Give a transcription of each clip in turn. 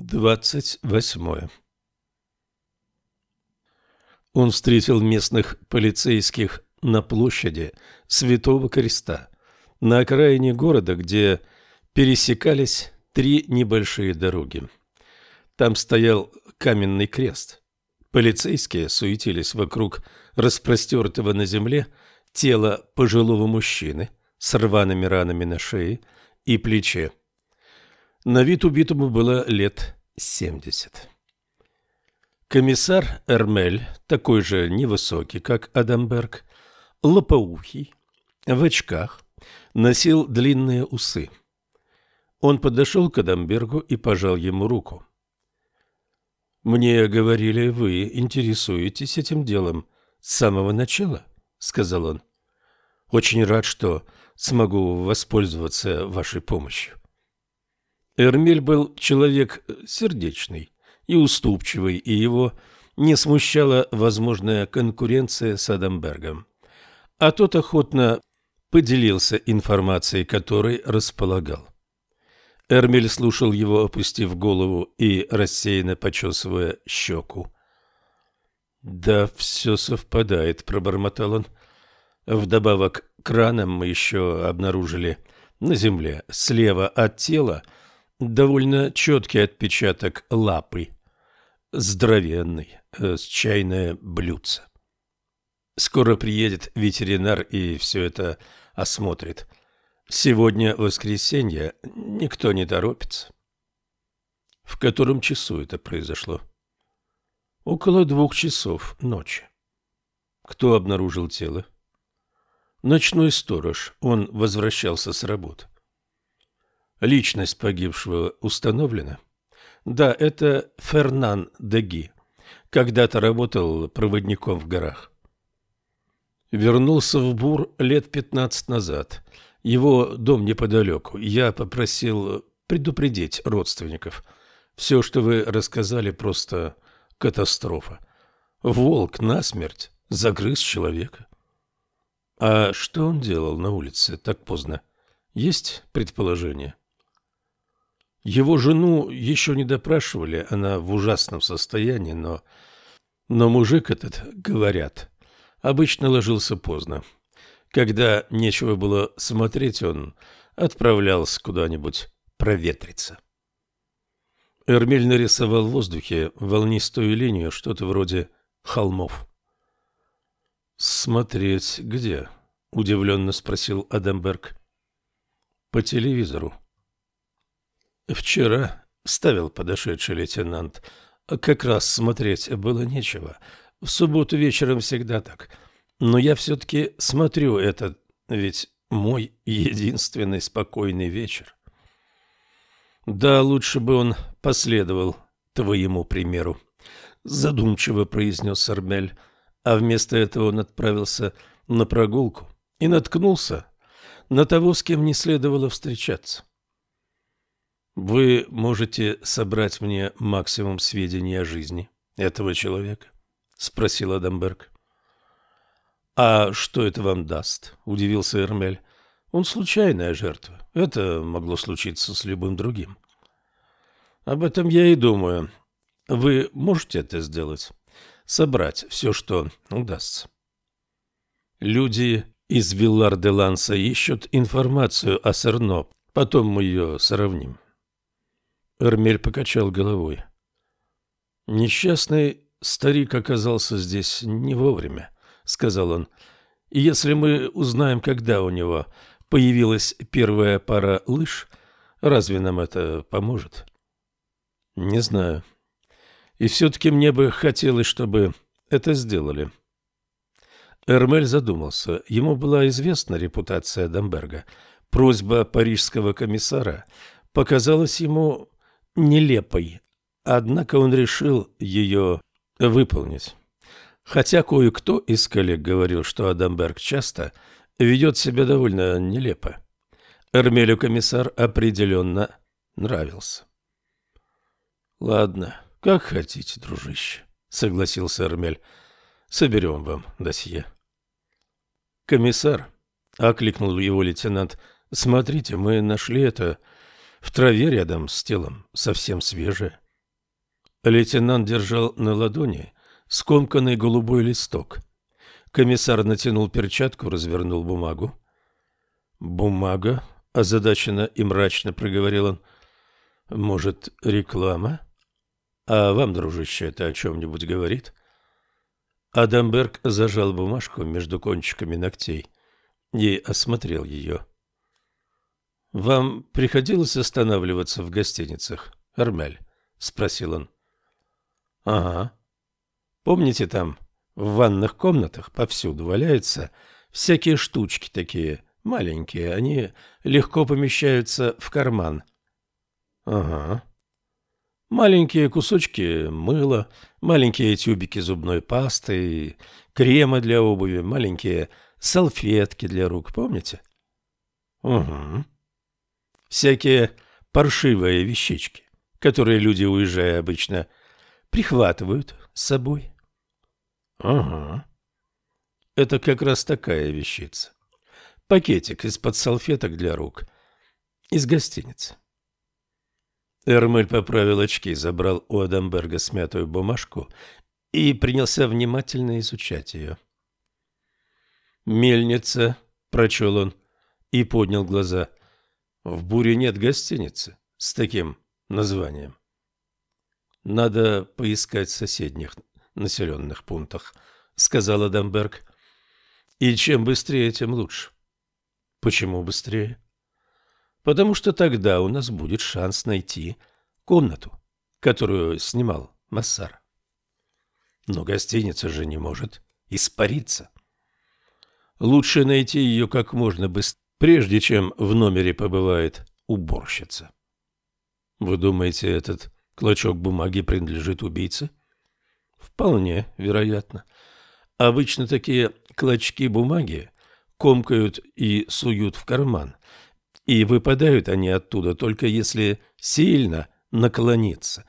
Двадцать восьмое. Он встретил местных полицейских на площади Святого Креста, на окраине города, где пересекались три небольшие дороги. Там стоял каменный крест. Полицейские суетились вокруг распростертого на земле тела пожилого мужчины с рваными ранами на шее и плече. На вид убитому было лет семьдесят. Комиссар Эрмель, такой же невысокий, как Адамберг, лопоухий, в очках, носил длинные усы. Он подошел к Адамбергу и пожал ему руку. «Мне говорили, вы интересуетесь этим делом с самого начала», — сказал он. «Очень рад, что смогу воспользоваться вашей помощью». Эрмель был человек сердечный, и уступчивый, и его не смущала возможная конкуренция с Адамбергом. А тот охотно поделился информацией, которой располагал. Эрмель слушал его, опустив голову и рассеянно почесывая щеку. «Да, все совпадает», — пробормотал он. «Вдобавок к ранам мы еще обнаружили на земле слева от тела довольно четкий отпечаток лапы здоровенный, э, с чайное блюдце. Скоро приедет ветеринар и все это осмотрит. Сегодня воскресенье, никто не торопится. В котором часу это произошло? Около двух часов ночи. Кто обнаружил тело? Ночной сторож, он возвращался с работы. Личность погибшего установлена? — да, это Фернан Деги. Когда-то работал проводником в горах. Вернулся в Бур лет пятнадцать назад. Его дом неподалеку. Я попросил предупредить родственников. Все, что вы рассказали, просто катастрофа. Волк насмерть загрыз человека. А что он делал на улице так поздно? Есть предположение? Его жену еще не допрашивали, она в ужасном состоянии, но... Но мужик этот, говорят, обычно ложился поздно. Когда нечего было смотреть, он отправлялся куда-нибудь проветриться. Эрмель нарисовал в воздухе волнистую линию, что-то вроде холмов. «Смотреть где?» — удивленно спросил Адамберг. «По телевизору», Вчера ставил подошедший лейтенант. Как раз смотреть было нечего. В субботу вечером всегда так. Но я все-таки смотрю это, ведь мой единственный спокойный вечер. Да, лучше бы он последовал твоему примеру, задумчиво произнес Армель, а вместо этого он отправился на прогулку и наткнулся на того, с кем не следовало встречаться. Вы можете собрать мне максимум сведений о жизни этого человека? спросил Адамберг. А что это вам даст? удивился Эрмель. Он случайная жертва. Это могло случиться с любым другим. Об этом я и думаю. Вы можете это сделать? Собрать все, что удастся. Люди из Виллар-де-Ланса ищут информацию о Серно. Потом мы ее сравним. Эрмель покачал головой. «Несчастный старик оказался здесь не вовремя», — сказал он. «И если мы узнаем, когда у него появилась первая пара лыж, разве нам это поможет?» «Не знаю. И все-таки мне бы хотелось, чтобы это сделали». Эрмель задумался. Ему была известна репутация Дамберга. Просьба парижского комиссара показалась ему нелепой, однако он решил ее выполнить. Хотя кое-кто из коллег говорил, что Адамберг часто ведет себя довольно нелепо. Эрмелю комиссар определенно нравился. «Ладно, как хотите, дружище», — согласился Эрмель. «Соберем вам досье». «Комиссар», — окликнул его лейтенант, — «смотрите, мы нашли это в траве рядом с телом, совсем свежее. Лейтенант держал на ладони скомканный голубой листок. Комиссар натянул перчатку, развернул бумагу. «Бумага?» — озадаченно и мрачно проговорил он. «Может, реклама? А вам, дружище, это о чем-нибудь говорит?» Адамберг зажал бумажку между кончиками ногтей и осмотрел ее. «Вам приходилось останавливаться в гостиницах, Армель?» — спросил он. «Ага. Помните, там в ванных комнатах повсюду валяются всякие штучки такие, маленькие, они легко помещаются в карман». «Ага. Маленькие кусочки мыла, маленькие тюбики зубной пасты, крема для обуви, маленькие салфетки для рук, помните?» «Угу», всякие паршивые вещички, которые люди, уезжая обычно, прихватывают с собой. Ага. Это как раз такая вещица. Пакетик из-под салфеток для рук. Из гостиницы. Эрмель поправил очки, забрал у Адамберга смятую бумажку и принялся внимательно изучать ее. «Мельница», — прочел он и поднял глаза. В Буре нет гостиницы с таким названием. Надо поискать в соседних населенных пунктах, сказал Дамберг. И чем быстрее, тем лучше. Почему быстрее? Потому что тогда у нас будет шанс найти комнату, которую снимал Массар. Но гостиница же не может испариться. Лучше найти ее как можно быстрее прежде чем в номере побывает уборщица. Вы думаете, этот клочок бумаги принадлежит убийце? Вполне вероятно. Обычно такие клочки бумаги комкают и суют в карман, и выпадают они оттуда только если сильно наклониться.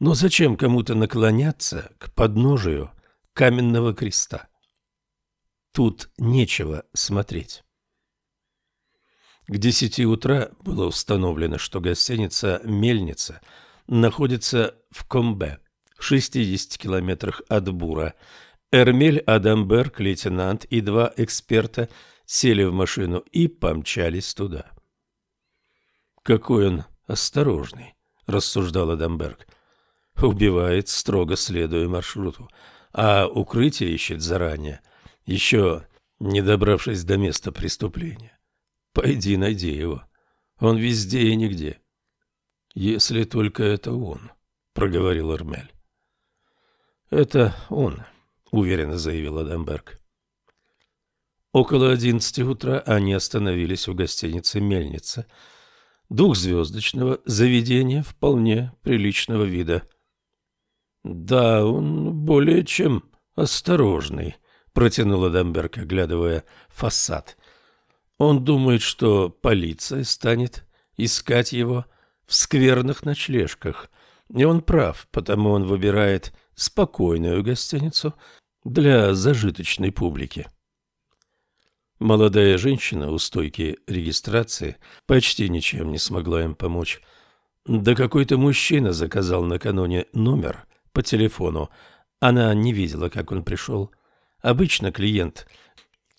Но зачем кому-то наклоняться к подножию каменного креста? Тут нечего смотреть. К десяти утра было установлено, что гостиница «Мельница» находится в Комбе, в 60 километрах от Бура. Эрмель Адамберг, лейтенант и два эксперта сели в машину и помчались туда. «Какой он осторожный», — рассуждал Адамберг. «Убивает, строго следуя маршруту, а укрытие ищет заранее, еще не добравшись до места преступления. Пойди найди его. Он везде и нигде. Если только это он, проговорил Эрмель. Это он, уверенно заявил Адамберг. Около одиннадцати утра они остановились у гостиницы «Мельница», двухзвездочного заведения вполне приличного вида. «Да, он более чем осторожный», — протянул Адамберг, оглядывая фасад. Он думает, что полиция станет искать его в скверных ночлежках. И он прав, потому он выбирает спокойную гостиницу для зажиточной публики. Молодая женщина у стойки регистрации почти ничем не смогла им помочь. Да какой-то мужчина заказал накануне номер по телефону. Она не видела, как он пришел. Обычно клиент...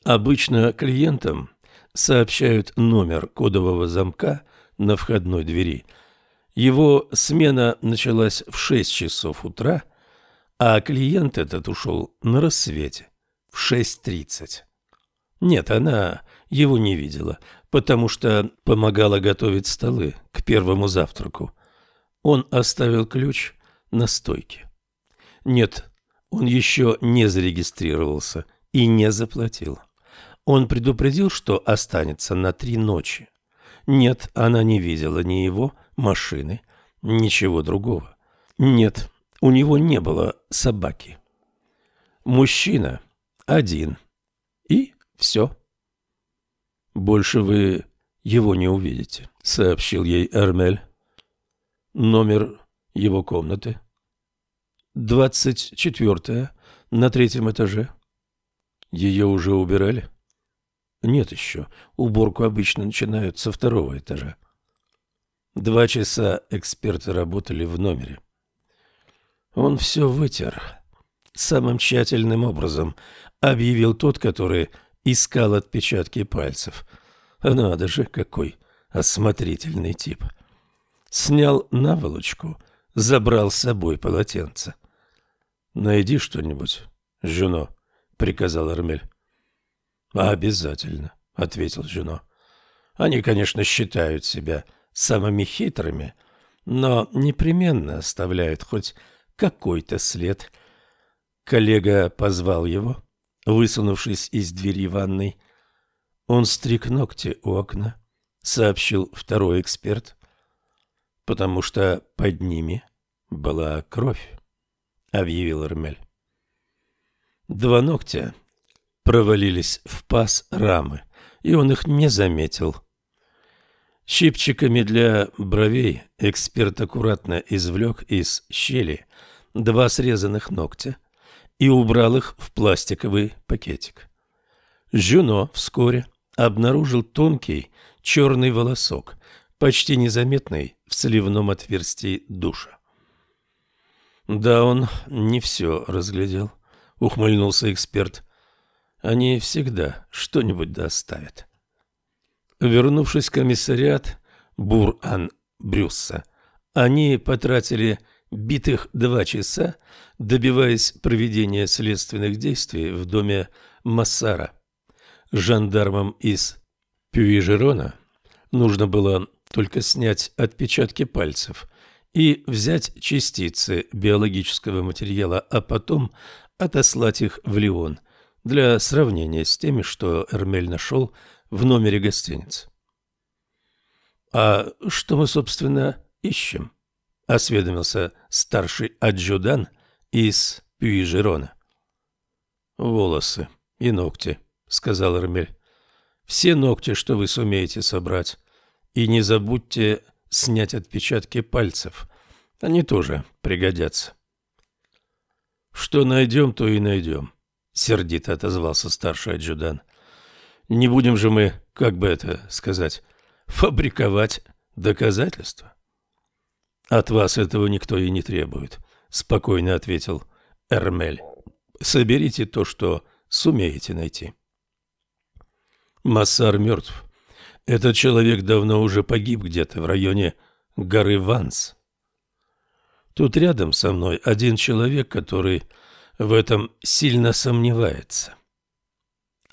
Обычно клиентам сообщают номер кодового замка на входной двери. Его смена началась в 6 часов утра, а клиент этот ушел на рассвете в 6.30. Нет, она его не видела, потому что помогала готовить столы к первому завтраку. Он оставил ключ на стойке. Нет, он еще не зарегистрировался и не заплатил. Он предупредил, что останется на три ночи. Нет, она не видела ни его машины, ничего другого. Нет, у него не было собаки. Мужчина один. И все. Больше вы его не увидите, сообщил ей Эрмель. Номер его комнаты. Двадцать четвертая, на третьем этаже. Ее уже убирали? Нет еще. Уборку обычно начинают со второго этажа. Два часа эксперты работали в номере. Он все вытер. Самым тщательным образом объявил тот, который искал отпечатки пальцев. Надо же, какой осмотрительный тип. Снял наволочку, забрал с собой полотенце. «Найди что-нибудь, Жено», — приказал Армель. «Обязательно», — ответил Жено. «Они, конечно, считают себя самыми хитрыми, но непременно оставляют хоть какой-то след». Коллега позвал его, высунувшись из двери ванной. Он стриг ногти у окна, сообщил второй эксперт, потому что под ними была кровь, объявил Эрмель. Два ногтя провалились в паз рамы, и он их не заметил. Щипчиками для бровей эксперт аккуратно извлек из щели два срезанных ногтя и убрал их в пластиковый пакетик. Жюно вскоре обнаружил тонкий черный волосок, почти незаметный в сливном отверстии душа. Да, он не все разглядел. — ухмыльнулся эксперт. «Они всегда что-нибудь доставят». Вернувшись в комиссариат Бур-Ан-Брюсса, они потратили битых два часа, добиваясь проведения следственных действий в доме Массара. Жандармам из Пюижерона нужно было только снять отпечатки пальцев и взять частицы биологического материала, а потом отослать их в Лион для сравнения с теми, что Эрмель нашел в номере гостиницы. «А что мы, собственно, ищем?» — осведомился старший аджудан из Пюи-Жерона. «Волосы и ногти», — сказал Эрмель. «Все ногти, что вы сумеете собрать. И не забудьте снять отпечатки пальцев. Они тоже пригодятся». Что найдем, то и найдем, — сердито отозвался старший адъютант. Не будем же мы, как бы это сказать, фабриковать доказательства. От вас этого никто и не требует, — спокойно ответил Эрмель. Соберите то, что сумеете найти. Массар мертв. Этот человек давно уже погиб где-то в районе горы Ванс. Тут рядом со мной один человек, который в этом сильно сомневается.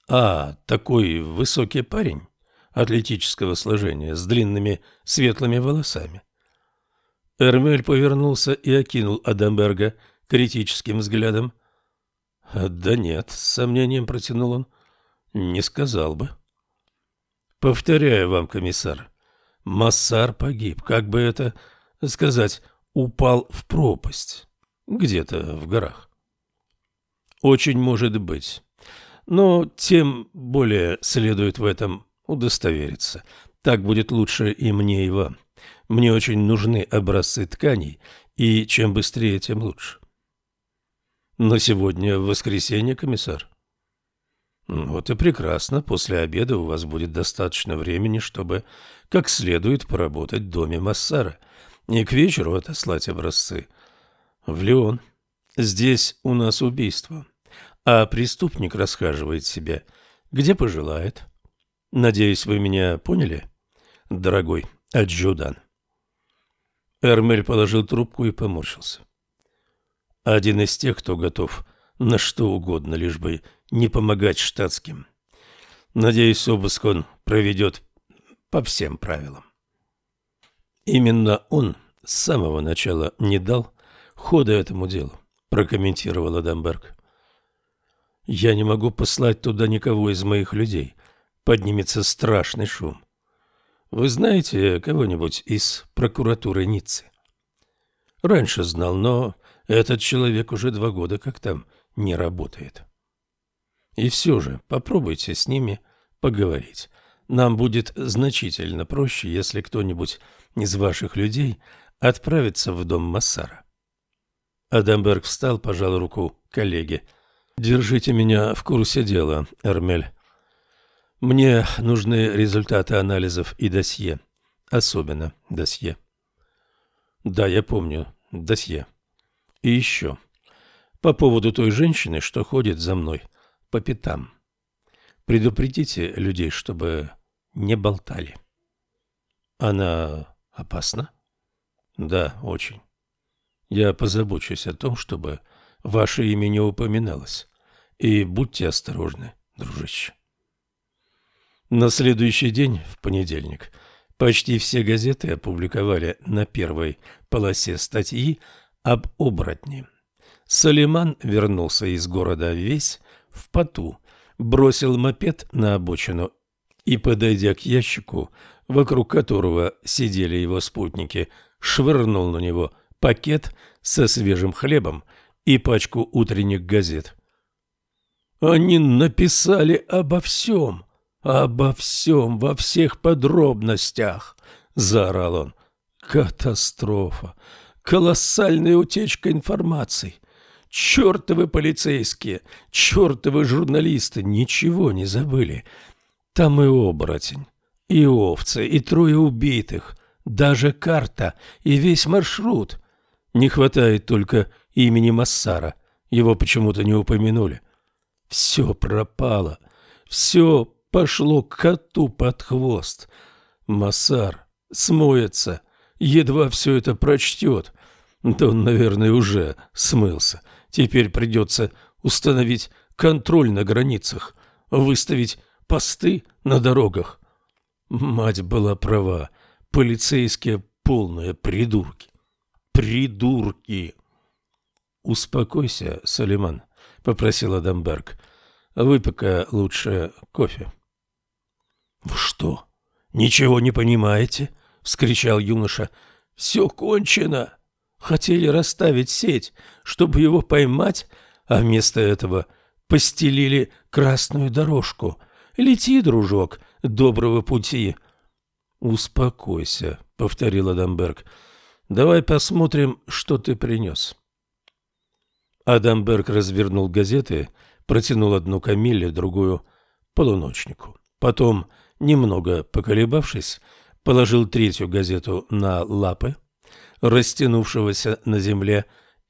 А, такой высокий парень, атлетического сложения, с длинными светлыми волосами. Эрмель повернулся и окинул Адамберга критическим взглядом. «Да нет», — с сомнением протянул он, — «не сказал бы». «Повторяю вам, комиссар, Массар погиб, как бы это сказать, упал в пропасть, где-то в горах. Очень может быть. Но тем более следует в этом удостовериться. Так будет лучше и мне, и вам. Мне очень нужны образцы тканей, и чем быстрее, тем лучше. Но сегодня воскресенье, комиссар. Вот и прекрасно. После обеда у вас будет достаточно времени, чтобы как следует поработать в доме Массара – и к вечеру отослать образцы в Леон. Здесь у нас убийство, а преступник расхаживает себя, где пожелает. Надеюсь, вы меня поняли, дорогой аджудан. Эрмель положил трубку и поморщился. Один из тех, кто готов на что угодно, лишь бы не помогать штатским. Надеюсь, обыск он проведет по всем правилам. Именно он с самого начала не дал хода этому делу, прокомментировал Адамберг. Я не могу послать туда никого из моих людей. Поднимется страшный шум. Вы знаете кого-нибудь из прокуратуры Ниццы? Раньше знал, но этот человек уже два года как там не работает. И все же попробуйте с ними поговорить. Нам будет значительно проще, если кто-нибудь из ваших людей отправится в дом Массара. Адамберг встал, пожал руку коллеге. «Держите меня в курсе дела, Эрмель. Мне нужны результаты анализов и досье. Особенно досье». «Да, я помню. Досье». И еще. По поводу той женщины, что ходит за мной по пятам. Предупредите людей, чтобы не болтали. Она опасна? Да, очень. Я позабочусь о том, чтобы ваше имя не упоминалось. И будьте осторожны, дружище. На следующий день, в понедельник, почти все газеты опубликовали на первой полосе статьи об оборотне. Салиман вернулся из города весь в поту, бросил мопед на обочину и, подойдя к ящику, вокруг которого сидели его спутники, швырнул на него пакет со свежим хлебом и пачку утренних газет. «Они написали обо всем, обо всем, во всех подробностях!» — заорал он. «Катастрофа! Колоссальная утечка информации! Чертовы полицейские, чертовы журналисты ничего не забыли! Там и оборотень, и овцы, и трое убитых, даже карта и весь маршрут. Не хватает только имени Массара, его почему-то не упомянули. Все пропало, все пошло коту под хвост. Массар смоется, едва все это прочтет. Да он, наверное, уже смылся. Теперь придется установить контроль на границах, выставить посты на дорогах. Мать была права. Полицейские полные придурки. Придурки. Успокойся, Салиман, попросил Адамберг. Выпей-ка лучше кофе. Вы что, ничего не понимаете? вскричал юноша. Все кончено. Хотели расставить сеть, чтобы его поймать, а вместо этого постелили красную дорожку — Лети, дружок, доброго пути. Успокойся, повторил Адамберг. Давай посмотрим, что ты принес. Адамберг развернул газеты, протянул одну Камилле, другую полуночнику. Потом, немного поколебавшись, положил третью газету на лапы растянувшегося на земле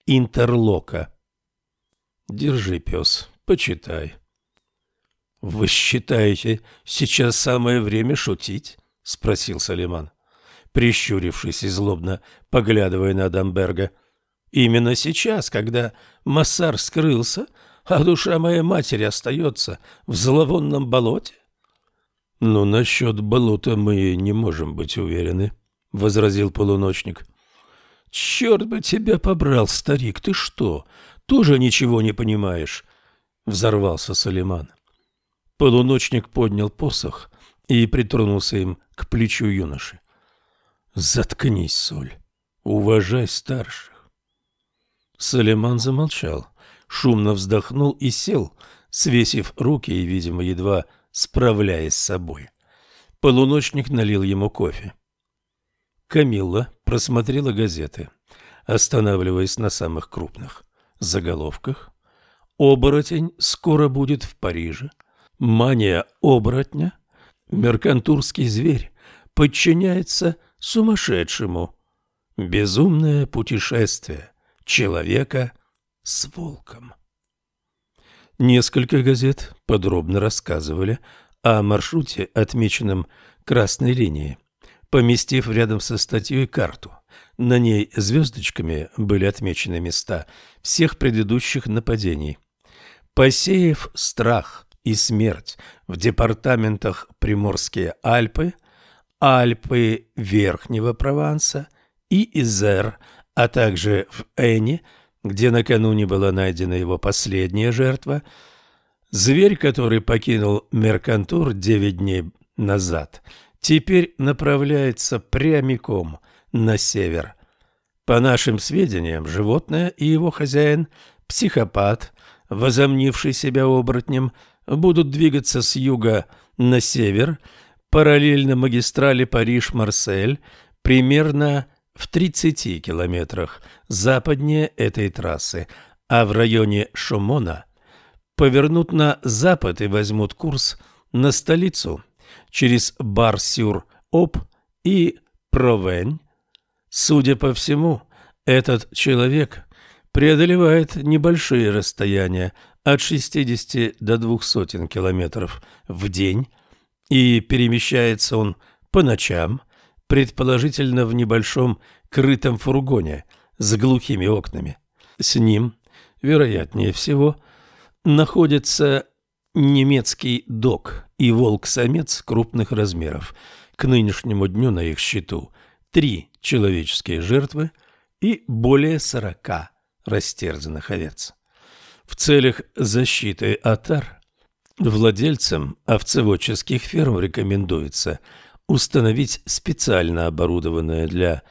интерлока. Держи, пес, почитай. «Вы считаете, сейчас самое время шутить?» — спросил Салиман, прищурившись и злобно поглядывая на Дамберга. «Именно сейчас, когда Массар скрылся, а душа моей матери остается в зловонном болоте?» «Но насчет болота мы не можем быть уверены», — возразил полуночник. «Черт бы тебя побрал, старик, ты что, тоже ничего не понимаешь?» — взорвался Салиман. Полуночник поднял посох и притронулся им к плечу юноши. «Заткнись, Соль, уважай старших». Салиман замолчал, шумно вздохнул и сел, свесив руки и, видимо, едва справляясь с собой. Полуночник налил ему кофе. Камилла просмотрела газеты, останавливаясь на самых крупных заголовках. «Оборотень скоро будет в Париже». Мания оборотня, меркантурский зверь, подчиняется сумасшедшему. Безумное путешествие человека с волком. Несколько газет подробно рассказывали о маршруте, отмеченном красной линией, поместив рядом со статьей карту. На ней звездочками были отмечены места всех предыдущих нападений. Посеяв страх и смерть в департаментах Приморские Альпы, Альпы Верхнего Прованса и Изер, а также в Эне, где накануне была найдена его последняя жертва, зверь, который покинул Меркантур девять дней назад, теперь направляется прямиком на север. По нашим сведениям, животное и его хозяин – психопат, возомнивший себя оборотнем – будут двигаться с юга на север, параллельно магистрали Париж-Марсель, примерно в 30 километрах западнее этой трассы, а в районе Шомона повернут на запад и возьмут курс на столицу через Бар-Сюр-Об и Провень. Судя по всему, этот человек преодолевает небольшие расстояния от 60 до 200 километров в день, и перемещается он по ночам, предположительно в небольшом крытом фургоне с глухими окнами. С ним, вероятнее всего, находится немецкий док и волк-самец крупных размеров. К нынешнему дню на их счету три человеческие жертвы и более сорока растерзанных овец. В целях защиты отар владельцам овцеводческих ферм рекомендуется установить специально оборудованное для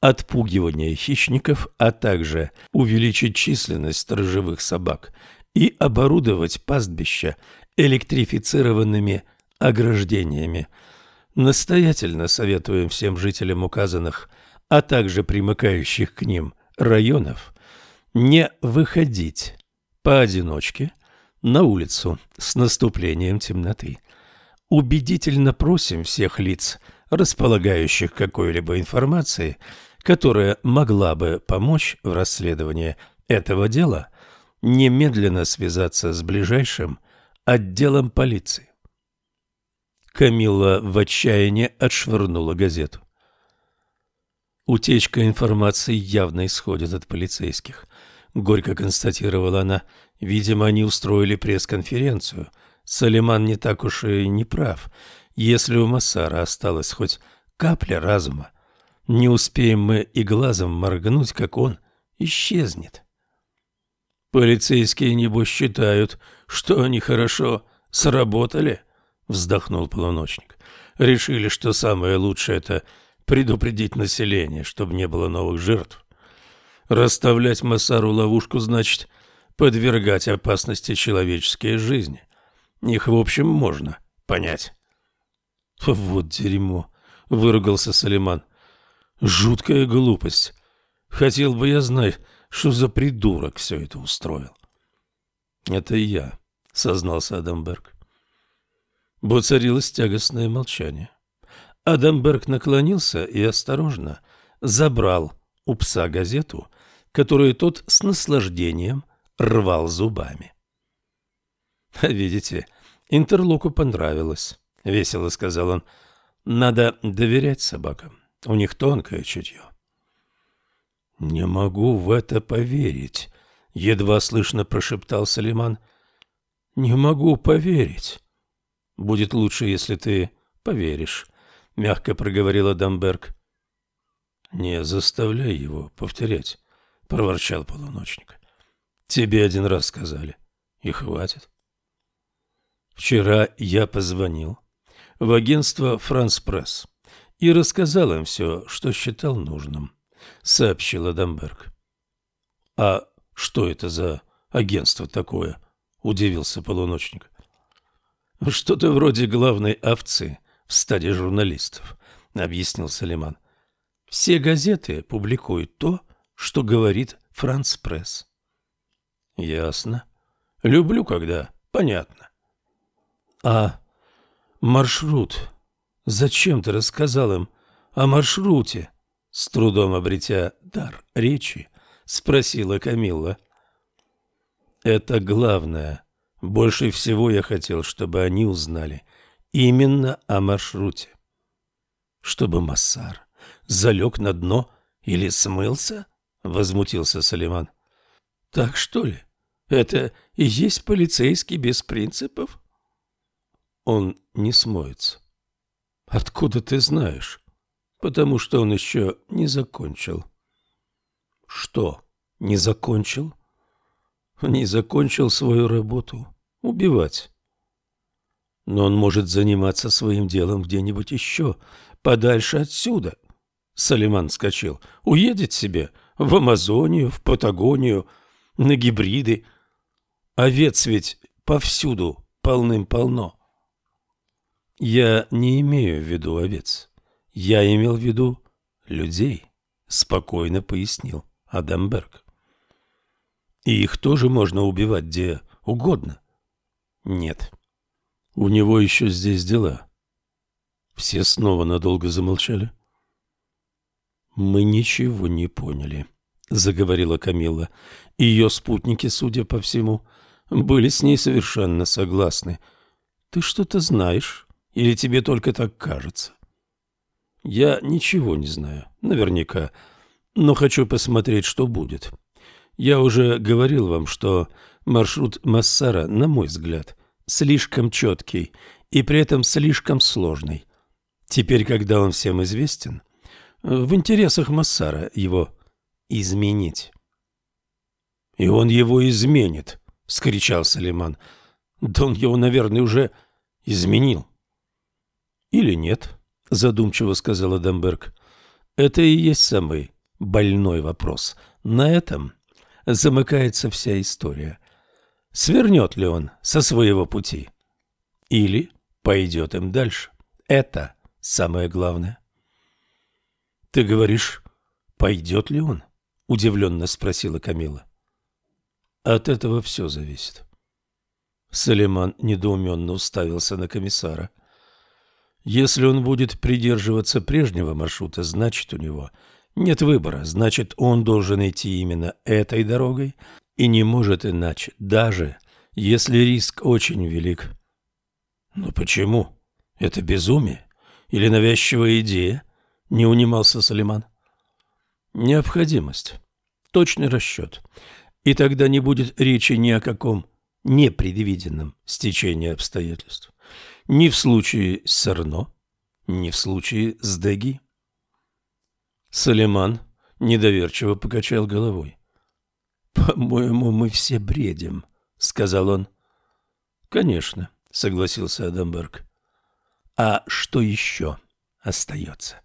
отпугивания хищников, а также увеличить численность сторожевых собак и оборудовать пастбища электрифицированными ограждениями. Настоятельно советуем всем жителям указанных, а также примыкающих к ним районов не выходить поодиночке на улицу с наступлением темноты. Убедительно просим всех лиц, располагающих какой-либо информацией, которая могла бы помочь в расследовании этого дела, немедленно связаться с ближайшим отделом полиции. Камилла в отчаянии отшвырнула газету. Утечка информации явно исходит от полицейских. Горько констатировала она. Видимо, они устроили пресс-конференцию. Салиман не так уж и не прав. Если у Массара осталась хоть капля разума, не успеем мы и глазом моргнуть, как он исчезнет. Полицейские, небось, считают, что они хорошо сработали, вздохнул полуночник. Решили, что самое лучшее — это предупредить население, чтобы не было новых жертв. Расставлять Массару ловушку значит подвергать опасности человеческие жизни. Их, в общем, можно понять. Вот дерьмо, выругался Салиман. Жуткая глупость. Хотел бы я знать, что за придурок все это устроил. Это я, сознался Адамберг. Воцарилось тягостное молчание. Адамберг наклонился и осторожно забрал у пса газету, которую тот с наслаждением рвал зубами. «Видите, Интерлоку понравилось», — весело сказал он. «Надо доверять собакам, у них тонкое чутье». «Не могу в это поверить», — едва слышно прошептал Салиман. «Не могу поверить». «Будет лучше, если ты поверишь», — мягко проговорила Дамберг. «Не заставляй его повторять», — проворчал полуночник. «Тебе один раз сказали, и хватит». Вчера я позвонил в агентство «Франс Пресс» и рассказал им все, что считал нужным сообщил Адамберг. А что это за агентство такое? удивился полуночник. Что-то вроде главной овцы в стаде журналистов, объяснил Салиман. Все газеты публикуют то, что говорит Франц Пресс. Ясно. Люблю, когда понятно. А маршрут? Зачем ты рассказал им о маршруте? С трудом обретя дар речи, спросила Камилла. Это главное. Больше всего я хотел, чтобы они узнали именно о маршруте. Чтобы Массар залег на дно или смылся? Возмутился Салиман. Так что ли? Это и есть полицейский без принципов? Он не смоется. Откуда ты знаешь? потому что он еще не закончил. Что, не закончил? Не закончил свою работу. Убивать. Но он может заниматься своим делом где-нибудь еще, подальше отсюда. Салиман скачал. Уедет себе в Амазонию, в Патагонию, на гибриды. Овец ведь повсюду полным-полно. Я не имею в виду овец. Я имел в виду людей, спокойно пояснил Адамберг. И их тоже можно убивать где угодно. Нет. У него еще здесь дела. Все снова надолго замолчали. Мы ничего не поняли, — заговорила Камилла. Ее спутники, судя по всему, были с ней совершенно согласны. «Ты что-то знаешь? Или тебе только так кажется?» «Я ничего не знаю, наверняка, но хочу посмотреть, что будет. Я уже говорил вам, что маршрут Массара, на мой взгляд, слишком четкий и при этом слишком сложный. Теперь, когда он всем известен, в интересах Массара его изменить. «И он его изменит!» — вскричал Салиман. «Да он его, наверное, уже изменил». «Или нет?» — задумчиво сказал Адамберг. «Это и есть самый больной вопрос. На этом замыкается вся история. Свернет ли он со своего пути? Или пойдет им дальше? Это самое главное». «Ты говоришь, пойдет ли он?» — удивленно спросила Камила. От этого все зависит. Салиман недоуменно уставился на комиссара. Если он будет придерживаться прежнего маршрута, значит, у него нет выбора, значит, он должен идти именно этой дорогой и не может иначе, даже если риск очень велик. Но почему? Это безумие или навязчивая идея? Не унимался Салиман. Необходимость. Точный расчет и тогда не будет речи ни о каком непредвиденном стечении обстоятельств. Ни в случае с Сарно, ни в случае с Деги. Салиман недоверчиво покачал головой. «По-моему, мы все бредим», — сказал он. «Конечно», — согласился Адамберг. «А что еще остается?»